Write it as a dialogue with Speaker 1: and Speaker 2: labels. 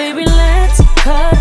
Speaker 1: Baby, let's cut